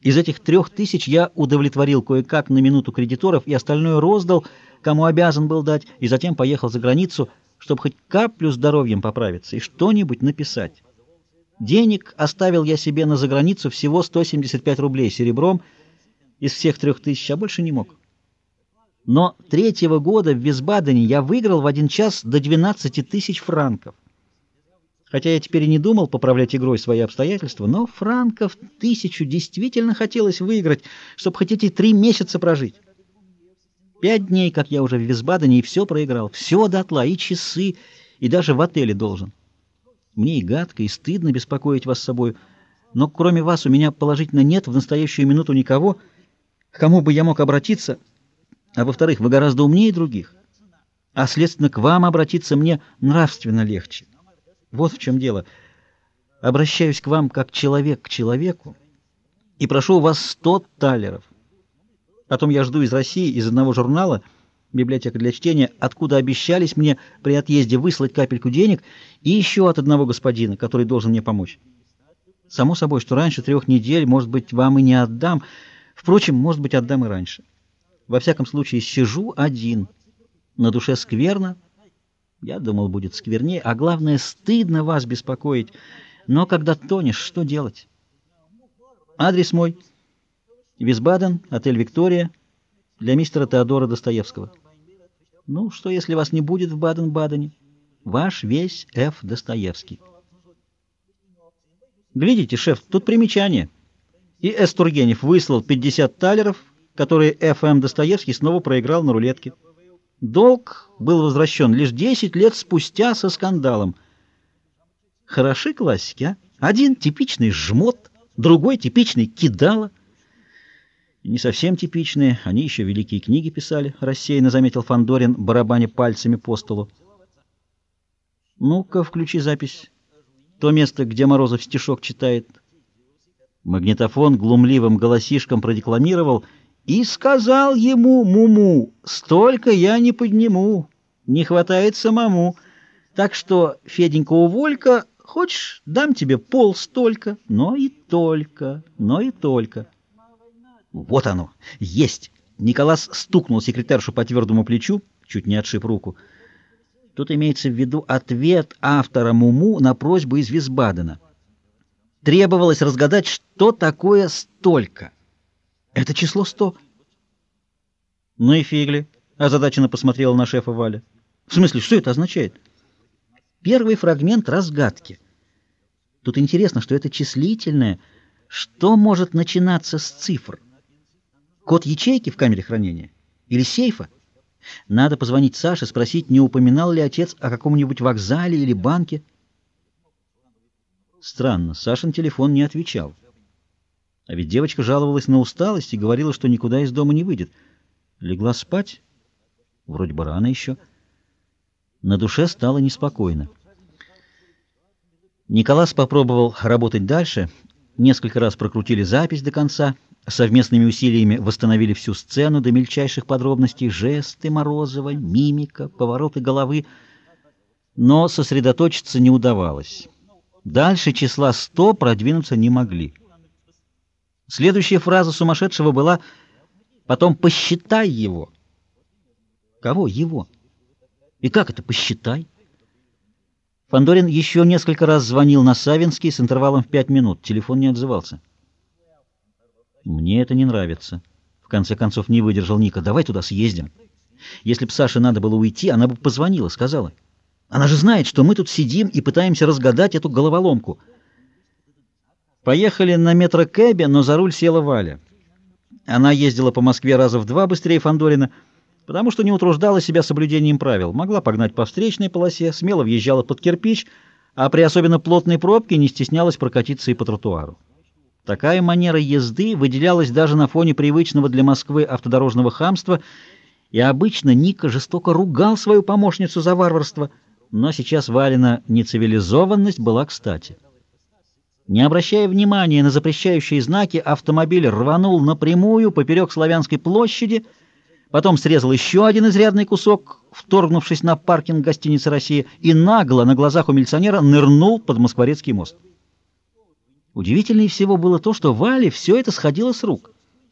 Из этих трех тысяч я удовлетворил кое-как на минуту кредиторов и остальное роздал, кому обязан был дать, и затем поехал за границу, чтобы хоть каплю здоровьем поправиться и что-нибудь написать. Денег оставил я себе на заграницу всего 175 рублей серебром из всех трех тысяч, а больше не мог. Но третьего года в Висбадене я выиграл в один час до 12 тысяч франков. Хотя я теперь и не думал поправлять игрой свои обстоятельства, но франков тысячу действительно хотелось выиграть, чтобы хоть эти три месяца прожить. Пять дней, как я уже в Висбадене, и все проиграл. Все дотла, и часы, и даже в отеле должен. Мне и гадко, и стыдно беспокоить вас с собой, но кроме вас у меня положительно нет в настоящую минуту никого, к кому бы я мог обратиться, а во-вторых, вы гораздо умнее других, а, следственно, к вам обратиться мне нравственно легче. Вот в чем дело. Обращаюсь к вам как человек к человеку и прошу у вас сто талеров. Потом я жду из России, из одного журнала, библиотека для чтения, откуда обещались мне при отъезде выслать капельку денег, и еще от одного господина, который должен мне помочь. Само собой, что раньше трех недель, может быть, вам и не отдам. Впрочем, может быть, отдам и раньше. Во всяком случае, сижу один. На душе скверно, я думал, будет сквернее, а главное, стыдно вас беспокоить. Но когда тонешь, что делать? Адрес мой. Висбаден, отель «Виктория», для мистера Теодора Достоевского. Ну, что, если вас не будет в Баден-Бадене? Ваш весь Ф. Достоевский. Глядите, шеф, тут примечание. И С. Выслал 50 талеров, которые Ф.М. Достоевский снова проиграл на рулетке. Долг был возвращен лишь 10 лет спустя со скандалом. Хороши классики, а? Один типичный жмот, другой типичный кидало. Не совсем типичные, они еще великие книги писали, рассеянно заметил Фандорин, барабаня пальцами по столу. Ну-ка, включи запись. То место, где Морозов стишок читает. Магнитофон глумливым голосишком продекламировал — и сказал ему Муму, «Столько я не подниму, не хватает самому. Так что, Феденька, уволька, хочешь, дам тебе пол столько, но и только, но и только». Вот оно, есть! Николас стукнул секретаршу по твердому плечу, чуть не отшиб руку. Тут имеется в виду ответ автора Муму на просьбу из Висбадена. Требовалось разгадать, что такое «столько». Это число сто. Ну и фигли, озадаченно посмотрела на шефа Валя. В смысле, что это означает? Первый фрагмент разгадки. Тут интересно, что это числительное. Что может начинаться с цифр? Код ячейки в камере хранения? Или сейфа? Надо позвонить Саше, спросить, не упоминал ли отец о каком-нибудь вокзале или банке. Странно, Сашин телефон не отвечал. А ведь девочка жаловалась на усталость и говорила, что никуда из дома не выйдет. Легла спать? Вроде бы рано еще. На душе стало неспокойно. Николас попробовал работать дальше. Несколько раз прокрутили запись до конца. Совместными усилиями восстановили всю сцену до мельчайших подробностей. Жесты Морозова, мимика, повороты головы. Но сосредоточиться не удавалось. Дальше числа 100 продвинуться не могли. Следующая фраза сумасшедшего была «Потом посчитай его». Кого его? И как это «посчитай»? Фандорин еще несколько раз звонил на Савинский с интервалом в пять минут. Телефон не отзывался. «Мне это не нравится». В конце концов не выдержал Ника. «Давай туда съездим». Если бы Саше надо было уйти, она бы позвонила, сказала. Она же знает, что мы тут сидим и пытаемся разгадать эту головоломку. Поехали на метрокэбе, но за руль села Валя. Она ездила по Москве раза в два быстрее Фандорина, потому что не утруждала себя соблюдением правил. Могла погнать по встречной полосе, смело въезжала под кирпич, а при особенно плотной пробке не стеснялась прокатиться и по тротуару. Такая манера езды выделялась даже на фоне привычного для Москвы автодорожного хамства, и обычно Ника жестоко ругал свою помощницу за варварство, но сейчас Валина нецивилизованность была кстати. Не обращая внимания на запрещающие знаки, автомобиль рванул напрямую поперек Славянской площади, потом срезал еще один изрядный кусок, вторгнувшись на паркинг гостиницы «Россия», и нагло на глазах у милиционера нырнул под Москворецкий мост. Удивительнее всего было то, что Вале все это сходило с рук.